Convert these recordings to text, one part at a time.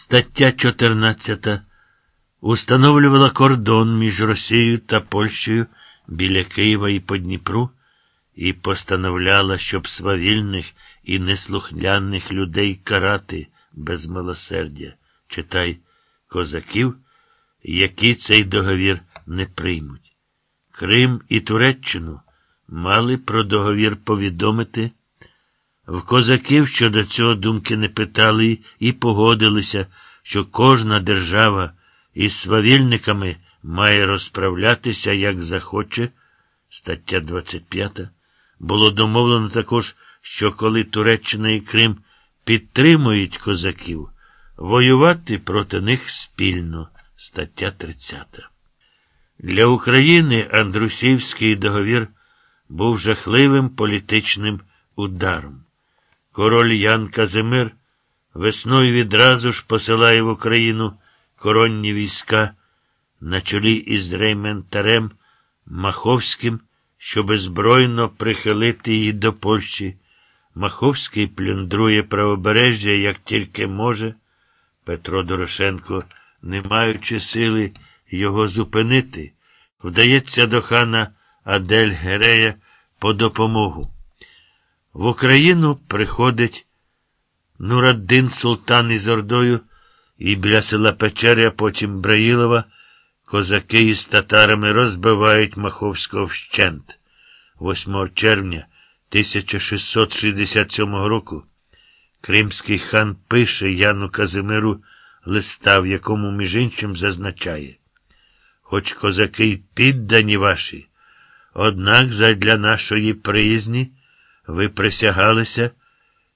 Стаття 14 установлювала кордон між Росією та Польщею біля Києва і по Дніпру і постановляла, щоб свавільних і неслухняних людей карати без милосердя, читай, козаків, які цей договір не приймуть. Крим і Туреччину мали про договір повідомити. В козаків щодо цього думки не питали і погодилися, що кожна держава із свавільниками має розправлятися, як захоче. Стаття 25. Було домовлено також, що коли Туреччина і Крим підтримують козаків, воювати проти них спільно. Стаття 30. Для України Андрусівський договір був жахливим політичним ударом. Король Ян Казимир весною відразу ж посилає в Україну коронні війська на чолі із рейментарем Маховським, щоб збройно прихилити її до Польщі. Маховський плюндрує правобережжя, як тільки може. Петро Дорошенко, не маючи сили його зупинити, вдається до хана Адель Герея по допомогу. В Україну приходить Нураддин Султан із Ордою і біля села Печери, а потім Браїлова, козаки із татарами розбивають Маховського вщент. 8 червня 1667 року Кримський хан пише Яну Казимиру листа, в якому, між іншим, зазначає. Хоч козаки й піддані ваші, однак задля нашої приязні ви присягалися,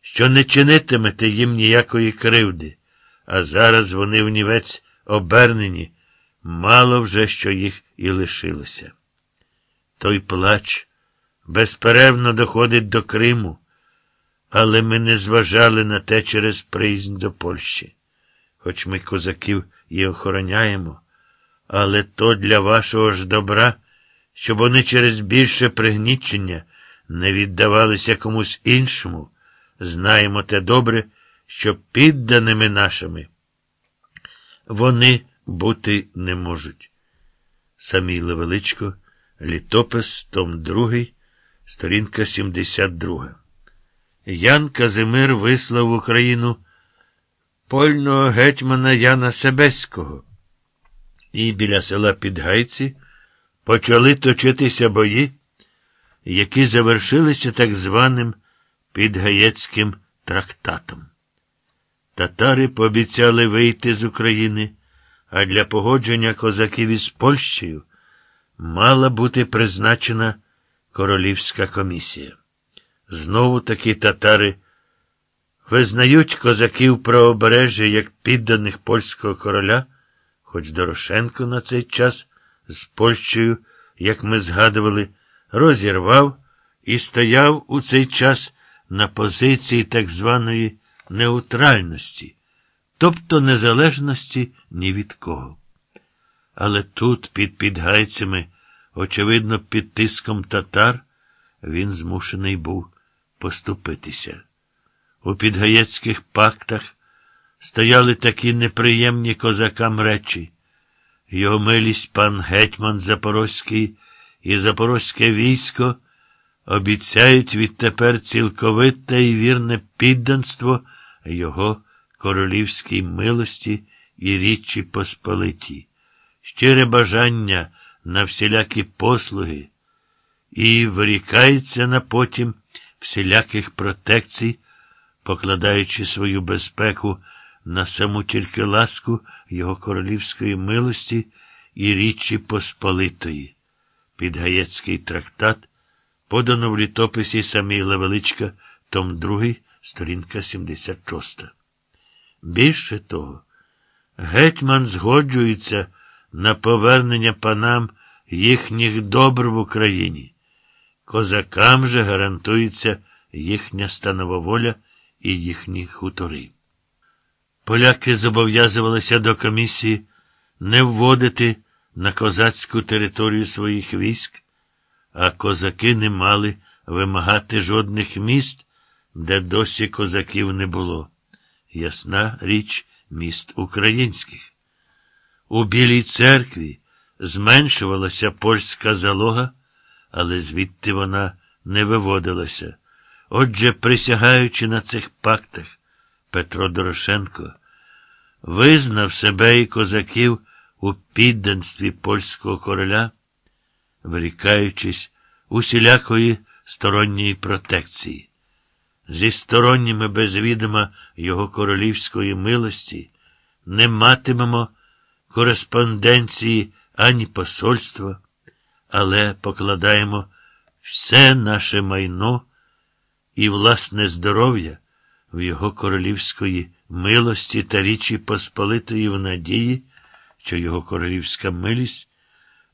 що не чинитимете їм ніякої кривди, а зараз вони в нівець обернені, мало вже що їх і лишилося. Той плач безперервно доходить до Криму, але ми не зважали на те через приязнь до Польщі. Хоч ми козаків і охороняємо, але то для вашого ж добра, щоб вони через більше пригнічення не віддавалися комусь іншому, знаємо те добре, що підданими нашими вони бути не можуть. Самій Левеличко, літопис, Том 2, сторінка 72. Ян Казимир вислав в Україну польного гетьмана Яна Себеського. І біля села Підгайці почали точитися бої які завершилися так званим Підгаєцьким трактатом. Татари пообіцяли вийти з України, а для погодження козаків із Польщею мала бути призначена королівська комісія. Знову таки татари визнають козаків правобережжя як підданих польського короля, хоч Дорошенко на цей час з Польщею, як ми згадували, розірвав і стояв у цей час на позиції так званої неутральності, тобто незалежності ні від кого. Але тут, під підгайцями, очевидно, під тиском татар, він змушений був поступитися. У підгаєцьких пактах стояли такі неприємні козакам речі. Його милість пан гетьман Запорозький і запорозьке військо обіцяють відтепер цілковите і вірне підданство його королівській милості і річі Посполиті, щире бажання на всілякі послуги, і вирікається на потім всіляких протекцій, покладаючи свою безпеку на саму тільки ласку його королівської милості і річі Посполитої. Підгаєцький трактат подано в літописі Саміла Величка, Том 2, сторінка 76. Більше того, гетьман згоджується на повернення панам їхніх добр в Україні. Козакам же гарантується їхня станова воля і їхні хутори. Поляки зобов'язувалися до комісії не вводити на козацьку територію своїх військ, а козаки не мали вимагати жодних міст, де досі козаків не було. Ясна річ, міст українських. У Білій церкві зменшувалася польська залога, але звідти вона не виводилася. Отже, присягаючи на цих пактах, Петро Дорошенко визнав себе і козаків у підданстві польського короля, вирікаючись усілякої сторонньої протекції. Зі сторонніми без відома його королівської милості не матимемо кореспонденції ані посольства, але покладаємо все наше майно і власне здоров'я в його королівської милості та річі Посполитої в надії, що його королівська милість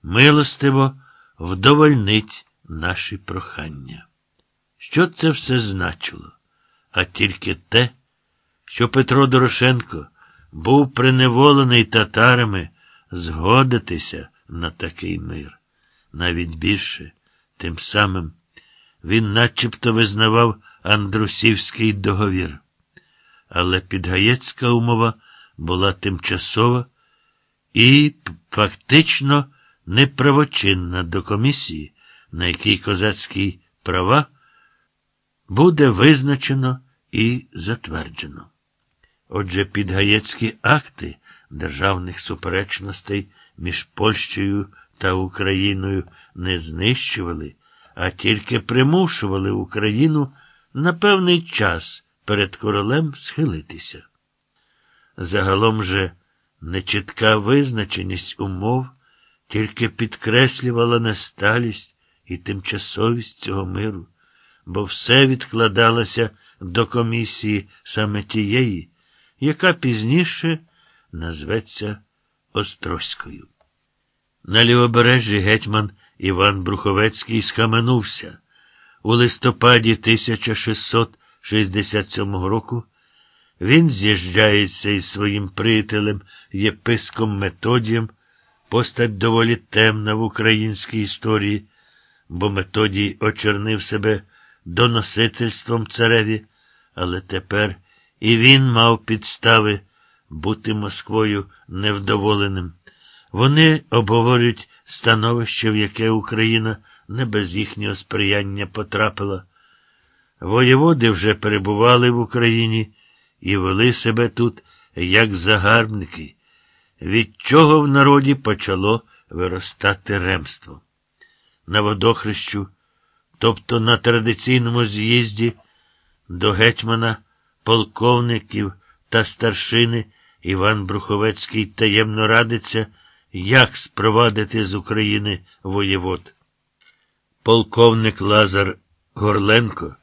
милостиво вдовольнить наші прохання. Що це все значило? А тільки те, що Петро Дорошенко був приневолений татарами згодитися на такий мир. Навіть більше, тим самим він начебто визнавав Андрусівський договір. Але підгаєцька умова була тимчасова і фактично неправочинна до комісії, на якій козацькі права буде визначено і затверджено. Отже, підгаєцькі акти державних суперечностей між Польщею та Україною не знищували, а тільки примушували Україну на певний час перед королем схилитися. Загалом же нечітка визначеність умов тільки підкреслювала несталість і тимчасовість цього миру, бо все відкладалося до комісії саме тієї, яка пізніше назветься Острозькою. На лівобережжі гетьман Іван Бруховецький схаменувся. У листопаді 1667 року він з'їжджається із своїм приятелем єписком Методієм, постать доволі темна в українській історії, бо Методій очернив себе доносительством цареві, але тепер і він мав підстави бути Москвою невдоволеним. Вони обговорюють становище, в яке Україна не без їхнього сприяння потрапила. Воєводи вже перебували в Україні і вели себе тут як загарбники, від чого в народі почало виростати ремство. На водохрещу, тобто на традиційному з'їзді до гетьмана, полковників та старшини Іван Бруховецький таємно радиться, як спровадити з України воєвод. Полковник Лазар Горленко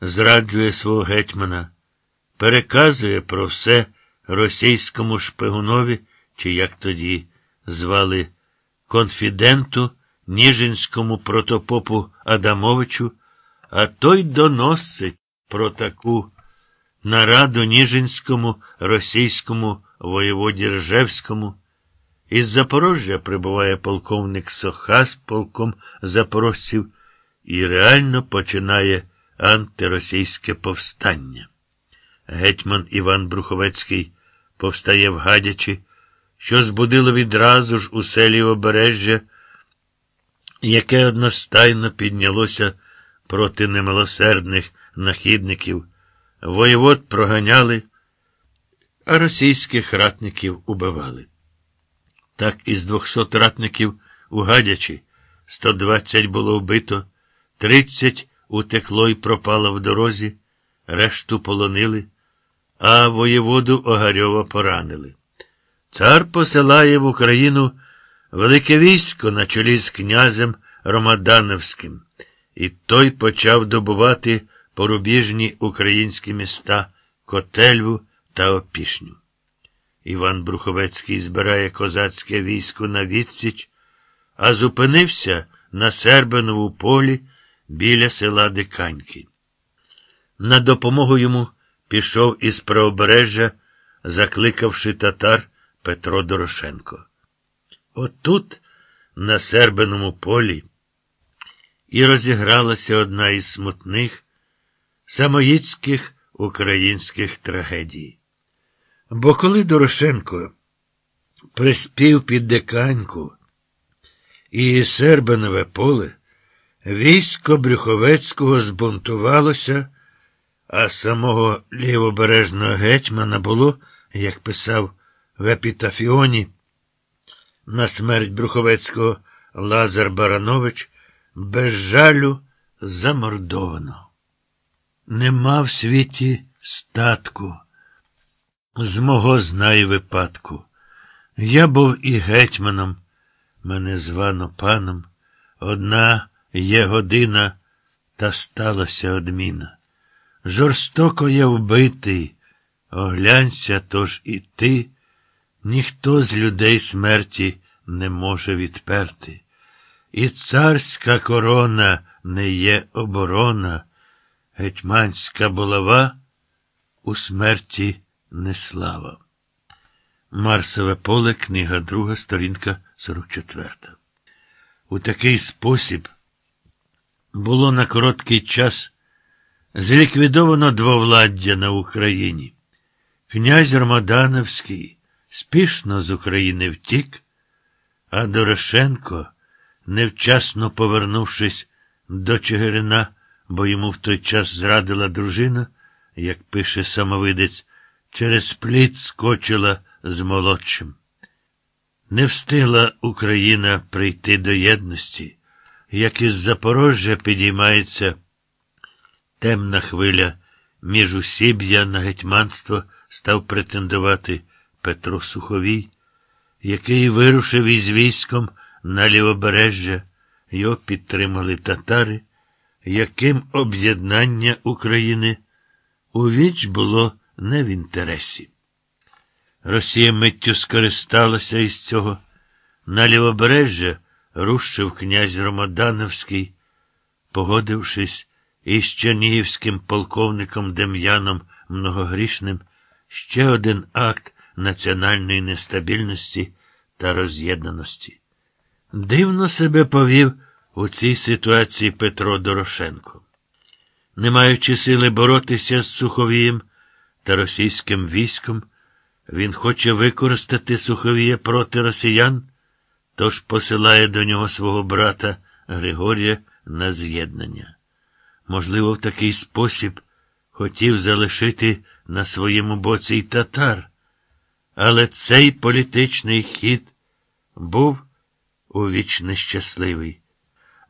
зраджує свого гетьмана, переказує про все російському шпигунові, чи як тоді звали конфіденту Ніжинському протопопу Адамовичу, а той доносить про таку нараду Ніжинському російському воєводі Ржевському. Із Запорожжя прибуває полковник Соха з полком запорожців і реально починає антиросійське повстання. Гетьман Іван Бруховецький повстає в Гадячі, що збудило відразу ж у селі Обережжя, яке одностайно піднялося проти немилосердних нахідників. Воєвод проганяли, а російських ратників убивали. Так із 200 ратників у Гадячі 120 було вбито, 30 утекло і пропало в дорозі, решту полонили, а воєводу Огарьова поранили. Цар посилає в Україну велике військо на чолі з князем Ромадановським, і той почав добувати порубіжні українські міста Котельву та Опішню. Іван Бруховецький збирає козацьке військо на відсіч, а зупинився на Сербинову полі біля села Диканьки. На допомогу йому пішов із правобережжя, закликавши татар Петро Дорошенко. Отут, на Сербиному полі, і розігралася одна із смутних самоїцьких українських трагедій. Бо коли Дорошенко приспів під деканьку і Сербанове поле, військо Брюховецького збунтувалося, а самого лівобережного гетьмана було, як писав в епітафіоні, на смерть Брюховецького Лазар Баранович, без жалю замордовано. Нема в світі статку. З мого знай випадку. Я був і гетьманом, мене звано паном. Одна є година, та сталася одміна. Жорстоко я вбитий, оглянься тож і ти, ніхто з людей смерті не може відперти. І царська корона не є оборона, гетьманська булава у смерті не слава. Марсове поле, книга друга, сторінка 44. У такий спосіб було на короткий час зліквідовано двовладдя на Україні. Князь Ромадановський спішно з України втік, а Дорошенко, невчасно повернувшись до Чигирина, бо йому в той час зрадила дружина, як пише самовидець, через пліт скочила з молодшим. Не встигла Україна прийти до єдності, як із Запорожжя підіймається темна хвиля між усіб'я на гетьманство став претендувати Петро Суховій, який вирушив із військом на лівобережжя, його підтримали татари, яким об'єднання України у віч було не в інтересі. Росія миттю скористалася із цього. На лівобережжя рушив князь Ромодановський, погодившись із чернігівським полковником Дем'яном Многогрішним ще один акт національної нестабільності та роз'єднаності. Дивно себе повів у цій ситуації Петро Дорошенко. Не маючи сили боротися з Суховієм та російським військом, він хоче використати Суховія проти росіян, тож посилає до нього свого брата Григорія на з'єднання. Можливо, в такий спосіб хотів залишити на своєму боці й татар, але цей політичний хід був у віч нещасливий,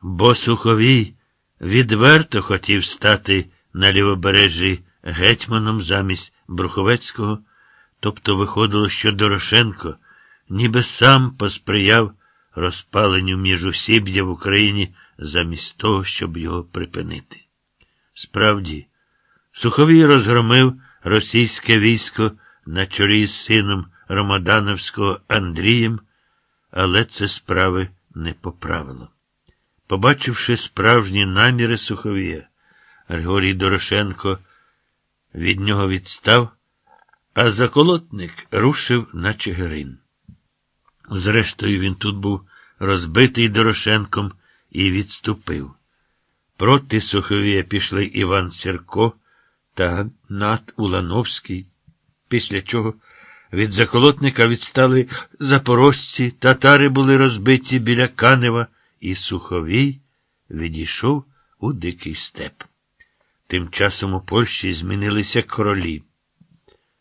бо Суховій відверто хотів стати на лівобережжі гетьманом замість Бруховецького. Тобто виходило, що Дорошенко ніби сам посприяв розпаленню міжусіб'я в Україні замість того, щоб його припинити. Справді, Суховій розгромив російське військо на чолі з сином Ромадановського Андрієм, але це справи не поправило. Побачивши справжні наміри Суховія, Григорій Дорошенко від нього відстав а заколотник рушив на Чигирин. Зрештою, він тут був розбитий Дорошенком і відступив. Проти Суховія пішли Іван Сірко та Нат Улановський, після чого від заколотника відстали запорожці, татари були розбиті біля Канева, і Суховій відійшов у дикий степ. Тим часом у Польщі змінилися королі.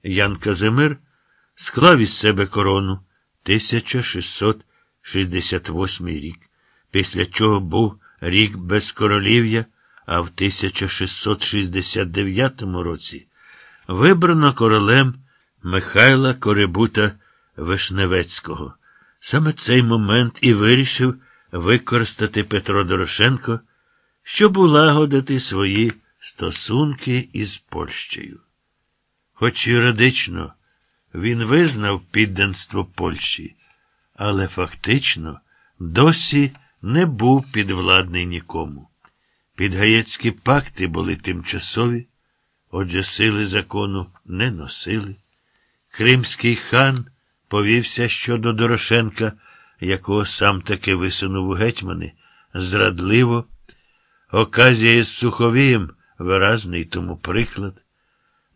Ян Казимир склав із себе корону 1668 рік, після чого був рік без королів'я, а в 1669 році вибрано королем Михайла Корибута Вишневецького. Саме цей момент і вирішив використати Петро Дорошенко, щоб улагодити свої стосунки із Польщею. Хоч юридично він визнав підданство Польщі, але фактично досі не був підвладний нікому. Підгаєцькі пакти були тимчасові, отже, сили закону не носили. Кримський хан повівся щодо Дорошенка, якого сам таки висунув у гетьмани, зрадливо. Оказія з Суховієм виразний тому приклад.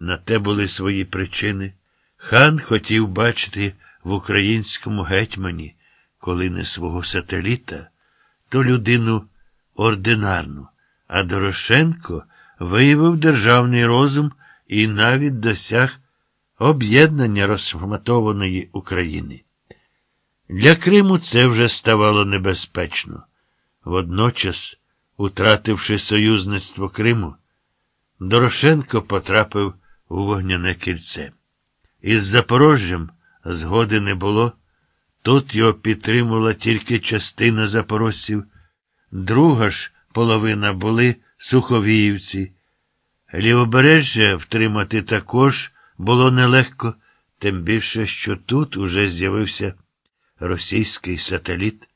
На те були свої причини. Хан хотів бачити в українському гетьмані, коли не свого сателіта, то людину ординарну, а Дорошенко виявив державний розум і навіть досяг об'єднання розформатованої України. Для Криму це вже ставало небезпечно. Водночас, утративши союзництво Криму, Дорошенко потрапив у вогняне кільце. Із Запорожжям згоди не було. Тут його підтримувала тільки частина запорожців, друга ж половина були суховіївці. Лівобережжя втримати також було нелегко, тим більше, що тут уже з'явився російський сателіт.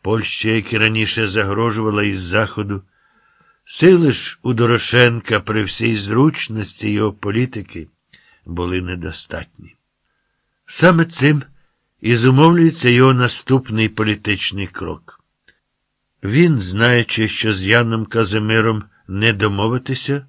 Польща, як і раніше загрожувала із Заходу. Сили ж у Дорошенка при всій зручності його політики були недостатні. Саме цим і зумовлюється його наступний політичний крок. Він, знаючи, що з Яном Казимиром не домовитися,